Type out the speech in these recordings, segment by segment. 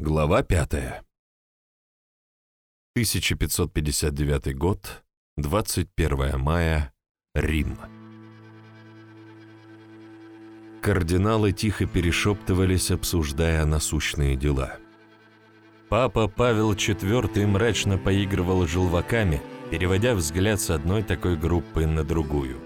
Глава 5. 1559 год, 21 мая, Рим. Кардиналы тихо перешептывались, обсуждая насущные дела. Папа Павел IV мрачно поигрывал желваками, переводя взгляд с одной такой группы на другую.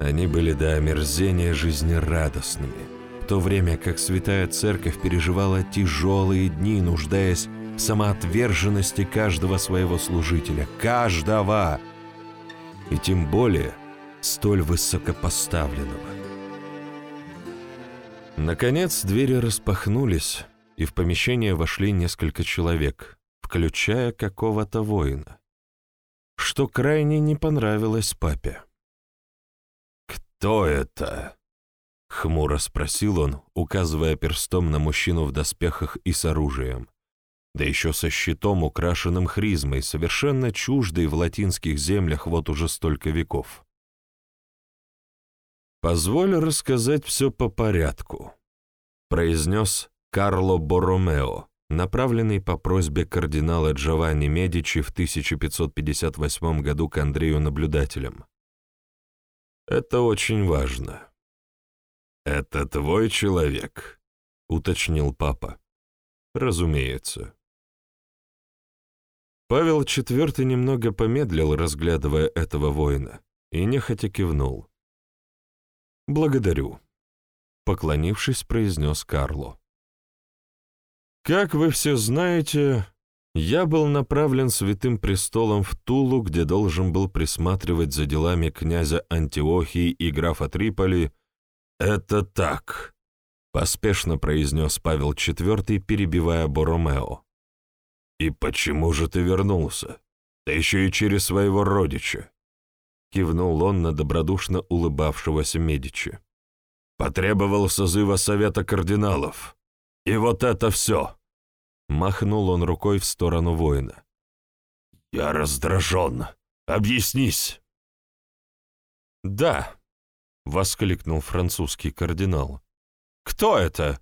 Они были до омерзения жизнерадостными – то время как Святая Церковь переживала тяжелые дни, нуждаясь в самоотверженности каждого своего служителя, каждого, и тем более столь высокопоставленного. Наконец двери распахнулись, и в помещение вошли несколько человек, включая какого-то воина, что крайне не понравилось папе. «Кто это?» — хмуро спросил он, указывая перстом на мужчину в доспехах и с оружием, да еще со щитом, украшенным хризмой, совершенно чуждой в латинских землях вот уже столько веков. «Позволь рассказать все по порядку», — произнес Карло Боромео, направленный по просьбе кардинала Джованни Медичи в 1558 году к Андрею наблюдателем. «Это очень важно». «Это твой человек?» — уточнил папа. «Разумеется». Павел IV немного помедлил, разглядывая этого воина, и нехотя кивнул. «Благодарю», — поклонившись, произнес Карло. «Как вы все знаете, я был направлен Святым Престолом в Тулу, где должен был присматривать за делами князя Антиохии и графа Триполи, «Это так», — поспешно произнес Павел IV, перебивая Боромео. «И почему же ты вернулся? Да еще и через своего родича!» Кивнул он на добродушно улыбавшегося Медичи. «Потребовал созыва Совета Кардиналов. И вот это все!» Махнул он рукой в сторону воина. «Я раздражен. Объяснись!» «Да», воскликнул французский кардинал. «Кто это?»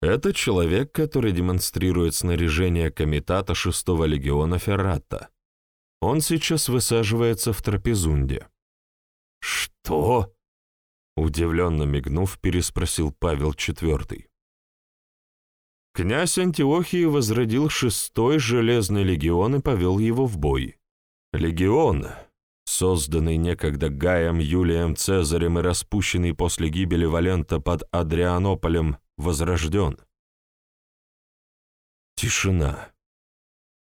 «Это человек, который демонстрирует снаряжение комитата шестого легиона Феррата. Он сейчас высаживается в Трапезунде». «Что?» Удивленно мигнув, переспросил Павел IV. Князь Антиохии возродил шестой железный легион и повел его в бой. Легион созданный некогда Гаем Юлием Цезарем и распущенный после гибели Валента под Адрианополем, возрожден. Тишина.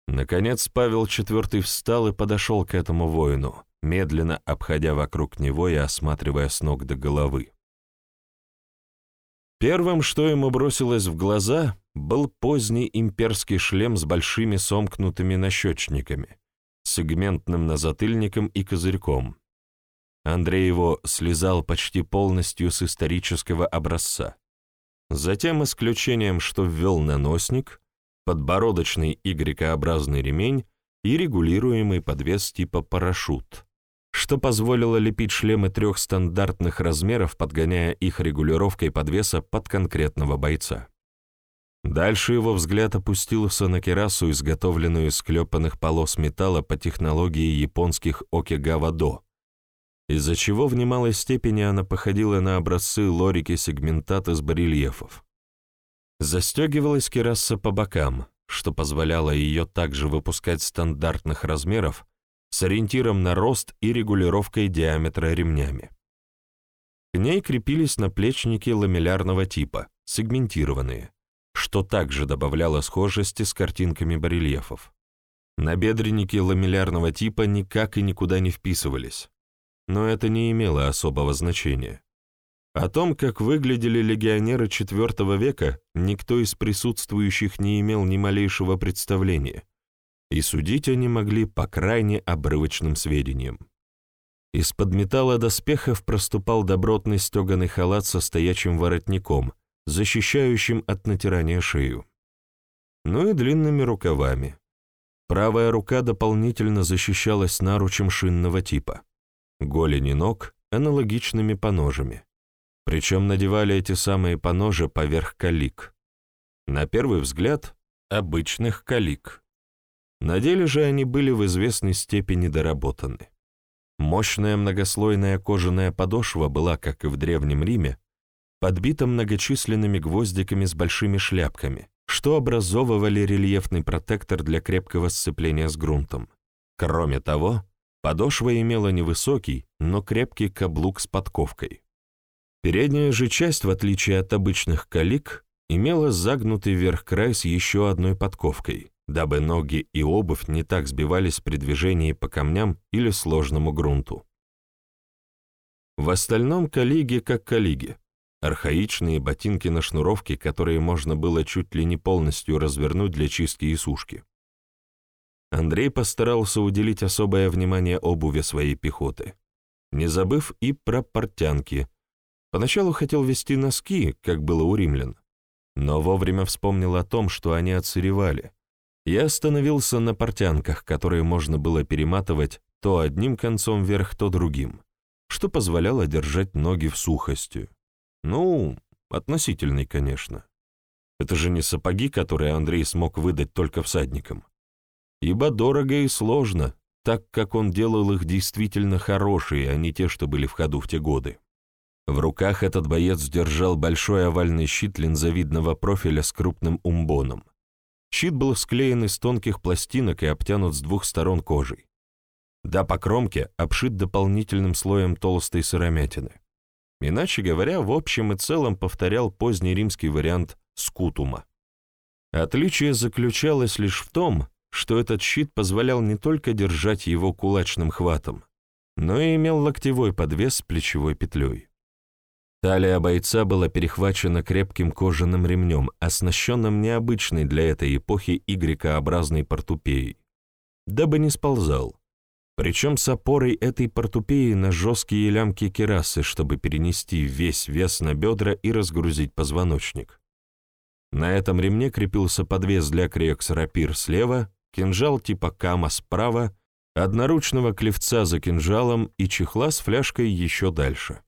Наконец Павел IV встал и подошел к этому воину, медленно обходя вокруг него и осматривая с ног до головы. Первым, что ему бросилось в глаза, был поздний имперский шлем с большими сомкнутыми нащечниками, сегментным назатыльником и козырьком. Андрей его слезал почти полностью с исторического образца. Затем, исключением, что ввел наносник, подбородочный Y-образный ремень и регулируемый подвес типа парашют, что позволило лепить шлемы трех стандартных размеров, подгоняя их регулировкой подвеса под конкретного бойца. Дальше его взгляд опустился на керасу, изготовленную из склепанных полос металла по технологии японских окигава-до, из-за чего в немалой степени она походила на образцы лорики сегментата с барельефов. Застегивалась кераса по бокам, что позволяло ее также выпускать стандартных размеров с ориентиром на рост и регулировкой диаметра ремнями. К ней крепились наплечники ламеллярного типа, сегментированные, что также добавляло схожести с картинками барельефов. Набедренники ламеллярного типа никак и никуда не вписывались, но это не имело особого значения. О том, как выглядели легионеры IV века, никто из присутствующих не имел ни малейшего представления, и судить они могли по крайне обрывочным сведениям. Из-под металла доспехов проступал добротный стеганый халат со стоячим воротником — защищающим от натирания шею. Ну и длинными рукавами. Правая рука дополнительно защищалась наручем шинного типа. Голени ног — аналогичными поножами. Причем надевали эти самые поножи поверх калик. На первый взгляд, обычных калик. На деле же они были в известной степени доработаны. Мощная многослойная кожаная подошва была, как и в Древнем Риме, подбита многочисленными гвоздиками с большими шляпками, что образовывали рельефный протектор для крепкого сцепления с грунтом. Кроме того, подошва имела невысокий, но крепкий каблук с подковкой. Передняя же часть, в отличие от обычных калик, имела загнутый вверх край с еще одной подковкой, дабы ноги и обувь не так сбивались при движении по камням или сложному грунту. В остальном коллеги как коллеги. Архаичные ботинки на шнуровке, которые можно было чуть ли не полностью развернуть для чистки и сушки. Андрей постарался уделить особое внимание обуви своей пехоты, не забыв и про портянки. Поначалу хотел вести носки, как было у римлян, но вовремя вспомнил о том, что они отсыревали, я остановился на портянках, которые можно было перематывать то одним концом вверх, то другим, что позволяло держать ноги в сухости. Ну, относительный, конечно. Это же не сапоги, которые Андрей смог выдать только всадникам. Ибо дорого и сложно, так как он делал их действительно хорошие, а не те, что были в ходу в те годы. В руках этот боец держал большой овальный щит линзовидного профиля с крупным умбоном. Щит был склеен из тонких пластинок и обтянут с двух сторон кожей. Да по кромке обшит дополнительным слоем толстой сыромятины. Иначе говоря, в общем и целом повторял поздний римский вариант скутума. Отличие заключалось лишь в том, что этот щит позволял не только держать его кулачным хватом, но и имел локтевой подвес с плечевой петлей. Талия бойца была перехвачена крепким кожаным ремнем, оснащенным необычной для этой эпохи Y-образной портупеей, дабы не сползал, причем с опорой этой портупеи на жесткие лямки керасы, чтобы перенести весь вес на бедра и разгрузить позвоночник. На этом ремне крепился подвес для крекс-рапир слева, кинжал типа кама справа, одноручного клевца за кинжалом и чехла с фляжкой еще дальше.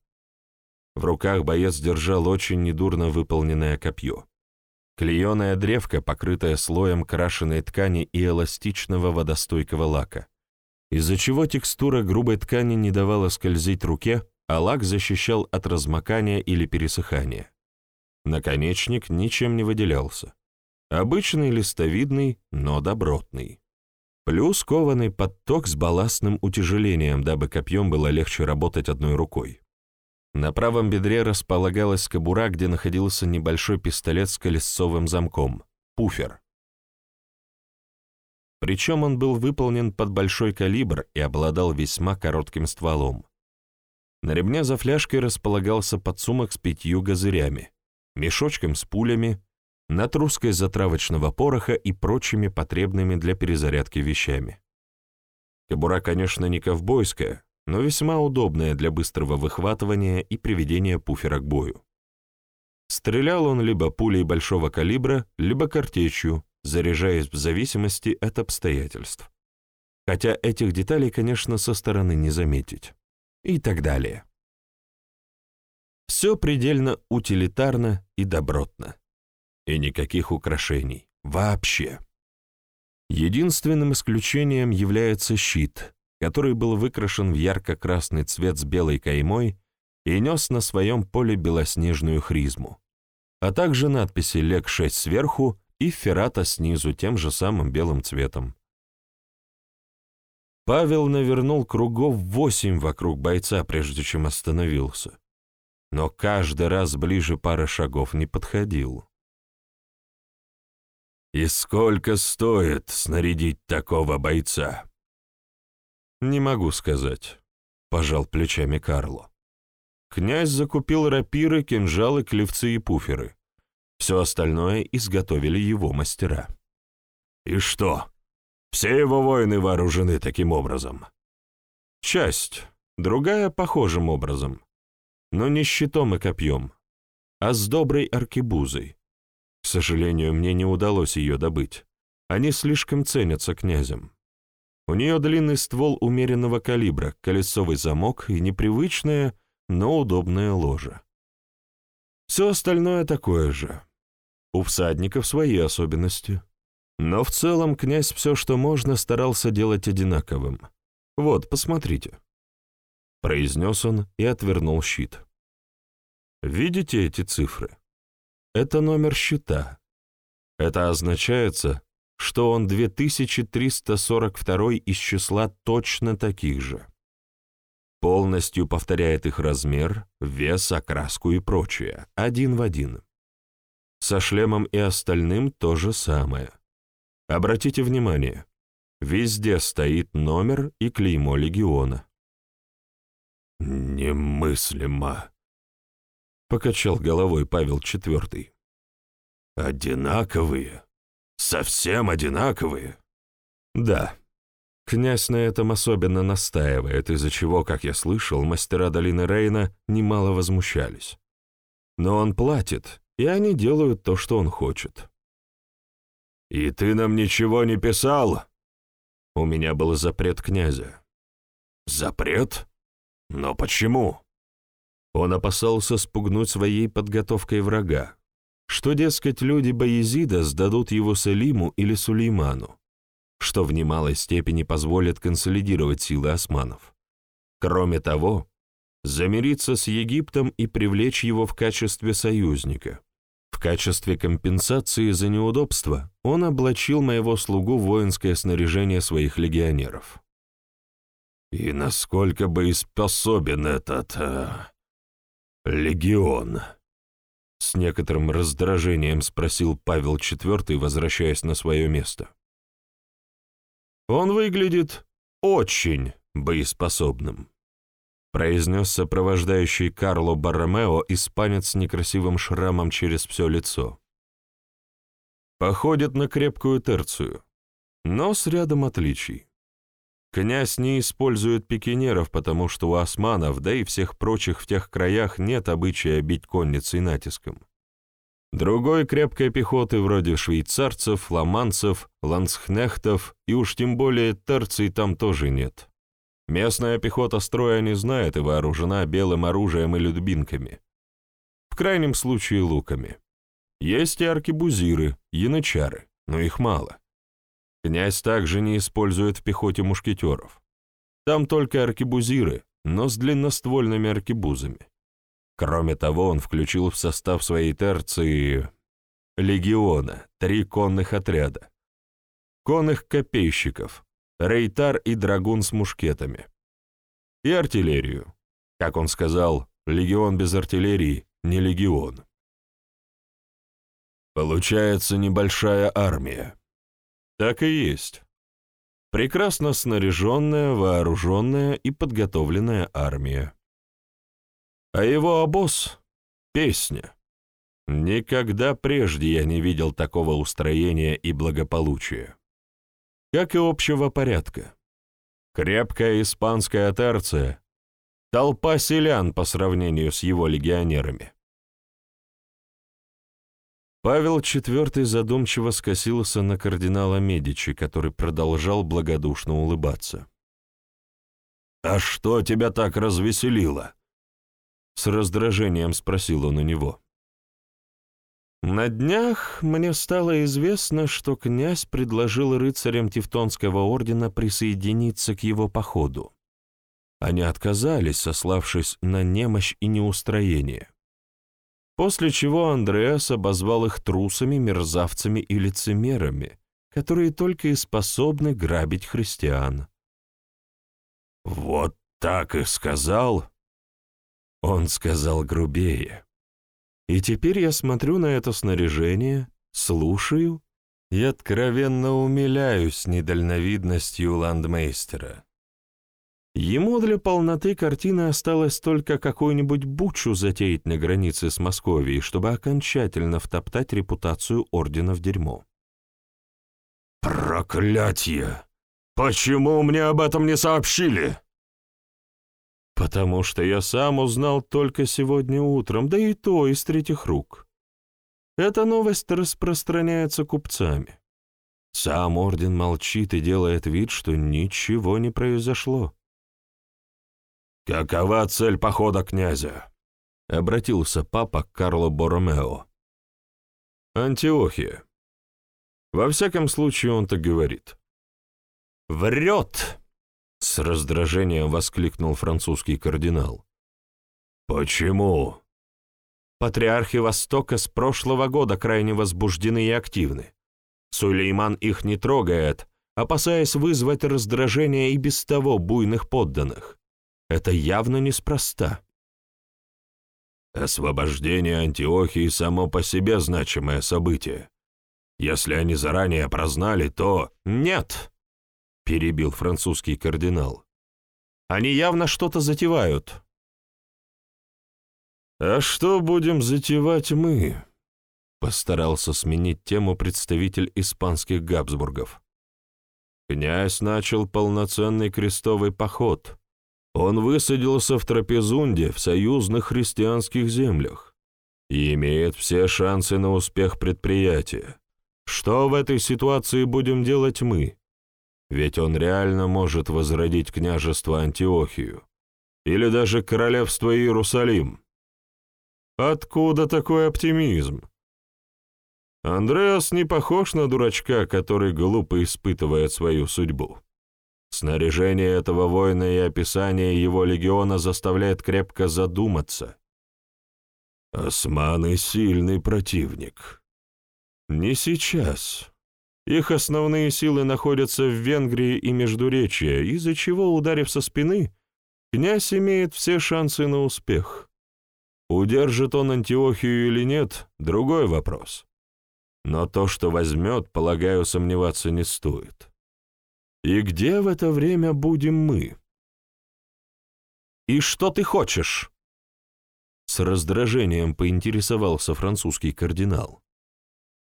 В руках боец держал очень недурно выполненное копье. Клееная древка, покрытая слоем крашеной ткани и эластичного водостойкого лака, из-за чего текстура грубой ткани не давала скользить руке, а лак защищал от размокания или пересыхания. Наконечник ничем не выделялся. Обычный листовидный, но добротный. Плюс кованый подток с балластным утяжелением, дабы копьем было легче работать одной рукой. На правом бедре располагалась кобура, где находился небольшой пистолет с колесцовым замком — пуфер. Причем он был выполнен под большой калибр и обладал весьма коротким стволом. На ремне за фляжкой располагался подсумок с пятью газырями, мешочком с пулями, натруской затравочного пороха и прочими потребными для перезарядки вещами. Кобура, конечно, не ковбойская, но весьма удобная для быстрого выхватывания и приведения пуфера к бою. Стрелял он либо пулей большого калибра, либо картечью, заряжаясь в зависимости от обстоятельств. Хотя этих деталей, конечно, со стороны не заметить. И так далее. Все предельно утилитарно и добротно. И никаких украшений. Вообще. Единственным исключением является щит, который был выкрашен в ярко-красный цвет с белой каймой и нес на своем поле белоснежную хризму, а также надписи «Лек-6» сверху и «Феррата» снизу тем же самым белым цветом. Павел навернул кругов восемь вокруг бойца, прежде чем остановился, но каждый раз ближе пары шагов не подходил. «И сколько стоит снарядить такого бойца?» «Не могу сказать», — пожал плечами Карло. Князь закупил рапиры, кинжалы, клевцы и пуферы. Все остальное изготовили его мастера. «И что? Все его воины вооружены таким образом?» «Часть, другая похожим образом, но не щитом и копьем, а с доброй аркебузой. К сожалению, мне не удалось ее добыть. Они слишком ценятся князем. У нее длинный ствол умеренного калибра, колесовый замок и непривычное, но удобное ложе. Все остальное такое же. У всадников свои особенности. Но в целом князь все, что можно, старался делать одинаковым. Вот, посмотрите. Произнес он и отвернул щит. Видите эти цифры? Это номер счета. Это означается, что он 2342 из числа точно таких же. Полностью повторяет их размер, вес, окраску и прочее, один в один. Со шлемом и остальным то же самое. Обратите внимание, везде стоит номер и клеймо легиона. «Немыслимо», — покачал головой Павел IV. «Одинаковые? Совсем одинаковые?» «Да», Князь на этом особенно настаивает, из-за чего, как я слышал, мастера долины Рейна немало возмущались. Но он платит, и они делают то, что он хочет. «И ты нам ничего не писал?» У меня был запрет князя. «Запрет? Но почему?» Он опасался спугнуть своей подготовкой врага, что, дескать, люди Баязида сдадут его Салиму или Сулейману что в немалой степени позволит консолидировать силы османов. Кроме того, замириться с Египтом и привлечь его в качестве союзника. В качестве компенсации за неудобства он облачил моего слугу в воинское снаряжение своих легионеров. «И насколько бы способен этот... Э, легион?» С некоторым раздражением спросил Павел IV, возвращаясь на свое место. «Он выглядит очень боеспособным», — произнес сопровождающий Карло Барромео испанец с некрасивым шрамом через все лицо. «Походит на крепкую терцию, но с рядом отличий. Князь не использует пикинеров, потому что у османов, да и всех прочих в тех краях нет обычая бить конницей натиском. Другой крепкой пехоты вроде швейцарцев, фламандцев, ланцхнехтов и уж тем более терций там тоже нет. Местная пехота строя не знает и вооружена белым оружием и людбинками. В крайнем случае луками. Есть и аркебузиры, янычары, но их мало. Князь также не использует в пехоте мушкетеров. Там только аркебузиры, но с длинноствольными аркебузами. Кроме того, он включил в состав своей терции легиона три конных отряда. Конных копейщиков, рейтар и драгун с мушкетами. И артиллерию. Как он сказал, легион без артиллерии не легион. Получается небольшая армия. Так и есть. Прекрасно снаряженная, вооруженная и подготовленная армия. А его обоз — песня. Никогда прежде я не видел такого устроения и благополучия. Как и общего порядка. Крепкая испанская терция, толпа селян по сравнению с его легионерами. Павел IV задумчиво скосился на кардинала Медичи, который продолжал благодушно улыбаться. «А что тебя так развеселило?» С раздражением спросил он у него. На днях мне стало известно, что князь предложил рыцарям Тевтонского ордена присоединиться к его походу. Они отказались, сославшись на немощь и неустроение. После чего Андреас обозвал их трусами, мерзавцами и лицемерами, которые только и способны грабить христиан. «Вот так и сказал?» Он сказал грубее. И теперь я смотрю на это снаряжение, слушаю и откровенно умиляюсь недальновидностью ландмейстера. Ему для полноты картины осталось только какую-нибудь бучу затеять на границе с Московией, чтобы окончательно втоптать репутацию ордена в дерьмо. «Проклятье! Почему мне об этом не сообщили?» «Потому что я сам узнал только сегодня утром, да и то из третьих рук. Эта новость распространяется купцами. Сам орден молчит и делает вид, что ничего не произошло». «Какова цель похода князя?» — обратился папа к Карло Боромео. Антиохия. Во всяком случае, он так говорит. «Врет!» — с раздражением воскликнул французский кардинал. «Почему?» Патриархи Востока с прошлого года крайне возбуждены и активны. Сулейман их не трогает, опасаясь вызвать раздражение и без того буйных подданных. Это явно неспроста. Освобождение Антиохии само по себе значимое событие. Если они заранее прознали, то... Нет, перебил французский кардинал. Они явно что-то затевают. А что будем затевать мы? Постарался сменить тему представитель испанских Габсбургов. Князь начал полноценный крестовый поход. Он высадился в Трапезунде, в союзных христианских землях, и имеет все шансы на успех предприятия. Что в этой ситуации будем делать мы? Ведь он реально может возродить княжество Антиохию или даже королевство Иерусалим. Откуда такой оптимизм? Андреас не похож на дурачка, который глупо испытывает свою судьбу. Снаряжение этого воина и описание его легиона заставляет крепко задуматься. Османы — сильный противник. Не сейчас. Их основные силы находятся в Венгрии и Междуречье, из-за чего, ударив со спины, князь имеет все шансы на успех. Удержит он Антиохию или нет — другой вопрос. Но то, что возьмет, полагаю, сомневаться не стоит. И где в это время будем мы? «И что ты хочешь?» С раздражением поинтересовался французский кардинал.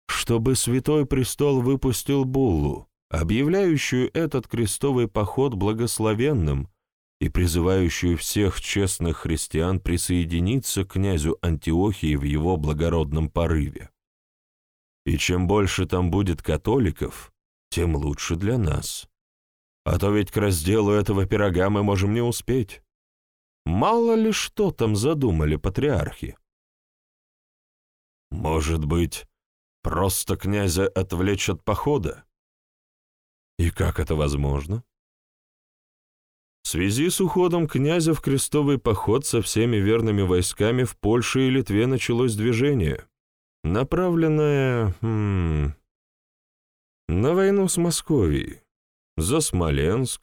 «Чтобы Святой Престол выпустил буллу, объявляющую этот крестовый поход благословенным и призывающую всех честных христиан присоединиться к князю Антиохии в его благородном порыве. И чем больше там будет католиков, тем лучше для нас. А то ведь к разделу этого пирога мы можем не успеть. Мало ли что там задумали патриархи. Может быть, просто князя отвлечь от похода? И как это возможно? В связи с уходом князя в крестовый поход со всеми верными войсками в Польше и Литве началось движение направленная хм, на войну с Московией, за Смоленск,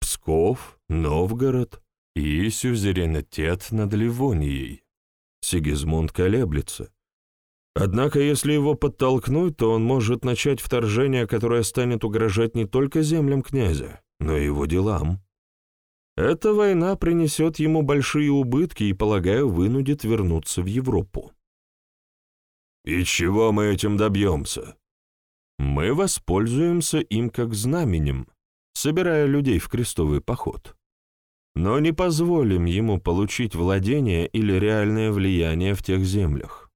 Псков, Новгород и сюзеренитет над Ливонией. Сигизмунд колеблется. Однако, если его подтолкнуть, то он может начать вторжение, которое станет угрожать не только землям князя, но и его делам. Эта война принесет ему большие убытки и, полагаю, вынудит вернуться в Европу. И чего мы этим добьемся? Мы воспользуемся им как знаменем, собирая людей в крестовый поход. Но не позволим ему получить владение или реальное влияние в тех землях.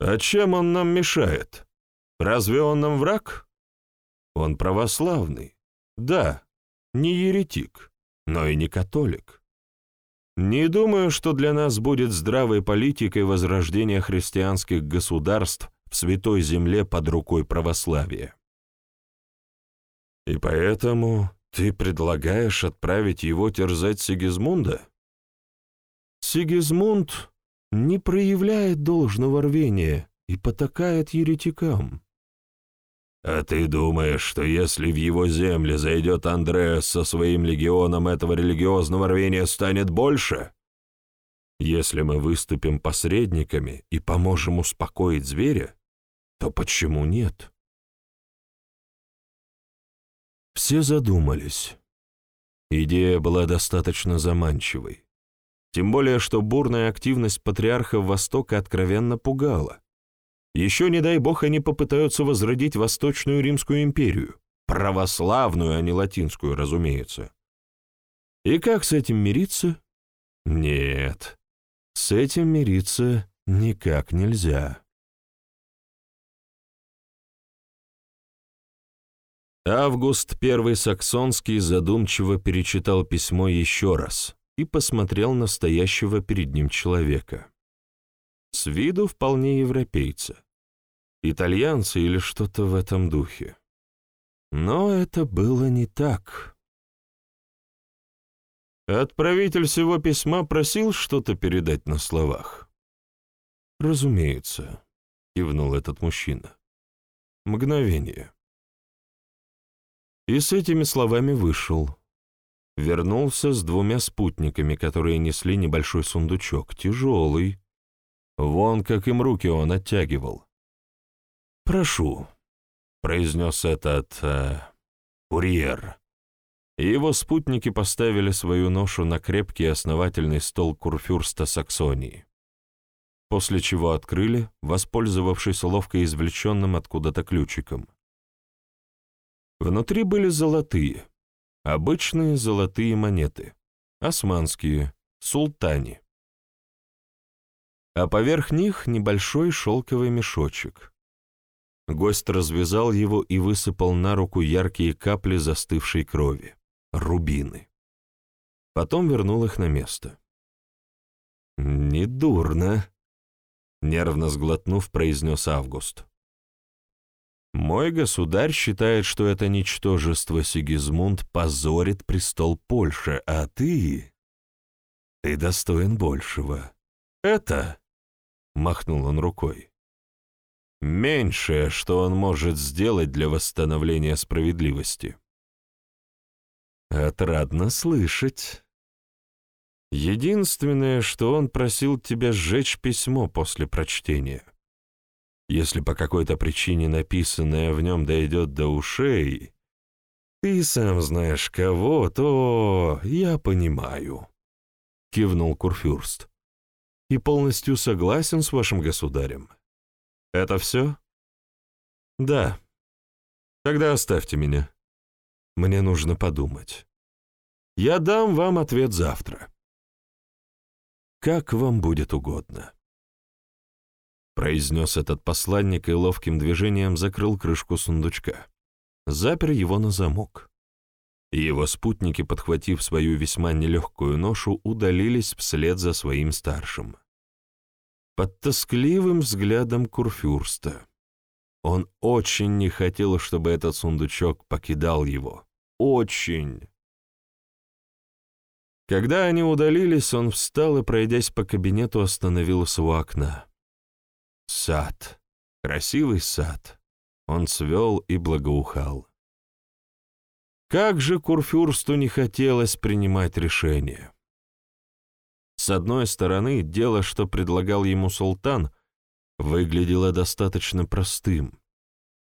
А чем он нам мешает? Разве он нам враг? Он православный. Да, не еретик, но и не католик. Не думаю, что для нас будет здравой политикой возрождения христианских государств в Святой Земле под рукой православия. И поэтому ты предлагаешь отправить его терзать Сигизмунда? Сигизмунд не проявляет должного рвения и потакает еретикам. А ты думаешь, что если в его земле зайдет Андреас со своим легионом, этого религиозного рвения станет больше? Если мы выступим посредниками и поможем успокоить зверя, то почему нет? Все задумались. Идея была достаточно заманчивой. Тем более, что бурная активность патриарха Востока откровенно пугала. Еще, не дай бог, они попытаются возродить Восточную Римскую империю, православную, а не латинскую, разумеется. И как с этим мириться? Нет, с этим мириться никак нельзя. Август Первый Саксонский задумчиво перечитал письмо еще раз и посмотрел на стоящего перед ним человека. С виду вполне европейца, итальянцы или что-то в этом духе. Но это было не так. Отправитель всего письма просил что-то передать на словах. «Разумеется», — кивнул этот мужчина. «Мгновение». И с этими словами вышел. Вернулся с двумя спутниками, которые несли небольшой сундучок, тяжелый. Вон как им руки он оттягивал. «Прошу», — произнес этот... Э, курьер. его спутники поставили свою ношу на крепкий основательный стол курфюрста Саксонии, после чего открыли, воспользовавшись ловко извлеченным откуда-то ключиком. Внутри были золотые, обычные золотые монеты, османские, султани. А поверх них небольшой шелковый мешочек — Гость развязал его и высыпал на руку яркие капли застывшей крови, рубины. Потом вернул их на место. «Недурно», — нервно сглотнув, произнес Август. «Мой государь считает, что это ничтожество Сигизмунд позорит престол Польши, а ты... ты достоин большего. Это...» — махнул он рукой меньшее, что он может сделать для восстановления справедливости. Отрадно слышать. Единственное, что он просил тебя сжечь письмо после прочтения. Если по какой-то причине написанное в нем дойдет до ушей, ты сам знаешь кого, то я понимаю, — кивнул Курфюрст, — и полностью согласен с вашим государем. Это все? Да. Тогда оставьте меня. Мне нужно подумать. Я дам вам ответ завтра. Как вам будет угодно. Произнес этот посланник и ловким движением закрыл крышку сундучка. Запер его на замок. И его спутники, подхватив свою весьма нелегкую ношу, удалились вслед за своим старшим под тоскливым взглядом Курфюрста. Он очень не хотел, чтобы этот сундучок покидал его. Очень. Когда они удалились, он встал и, пройдясь по кабинету, остановился у окна. Сад. Красивый сад. Он цвел и благоухал. Как же Курфюрсту не хотелось принимать решение. С одной стороны, дело, что предлагал ему султан, выглядело достаточно простым.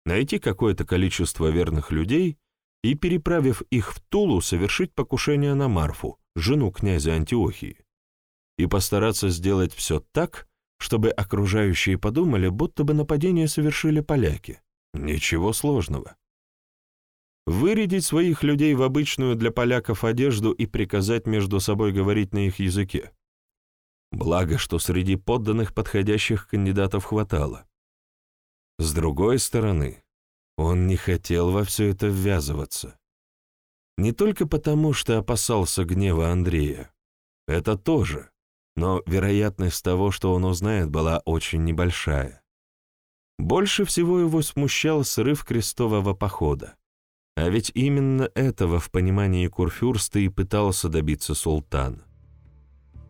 Найти какое-то количество верных людей и, переправив их в Тулу, совершить покушение на Марфу, жену князя Антиохии, и постараться сделать все так, чтобы окружающие подумали, будто бы нападение совершили поляки. Ничего сложного. Вырядить своих людей в обычную для поляков одежду и приказать между собой говорить на их языке. Благо, что среди подданных подходящих кандидатов хватало. С другой стороны, он не хотел во все это ввязываться. Не только потому, что опасался гнева Андрея. Это тоже, но вероятность того, что он узнает, была очень небольшая. Больше всего его смущал срыв крестового похода. А ведь именно этого в понимании Курфюрста и пытался добиться султан.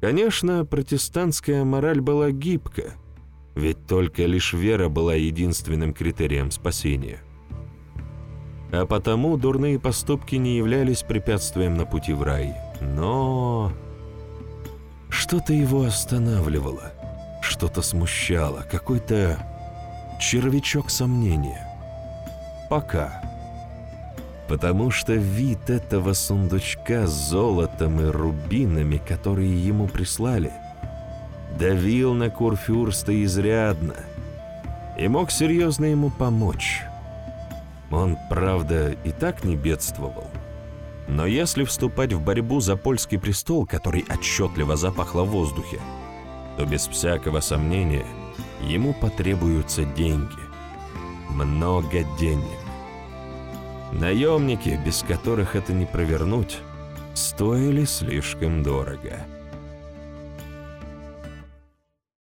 Конечно, протестантская мораль была гибка, ведь только лишь вера была единственным критерием спасения. А потому дурные поступки не являлись препятствием на пути в рай. Но что-то его останавливало, что-то смущало, какой-то червячок сомнения. Пока потому что вид этого сундучка с золотом и рубинами, которые ему прислали, давил на Курфюрста изрядно и мог серьезно ему помочь. Он, правда, и так не бедствовал. Но если вступать в борьбу за польский престол, который отчетливо запахло в воздухе, то без всякого сомнения ему потребуются деньги. Много денег. Наемники, без которых это не провернуть, стоили слишком дорого.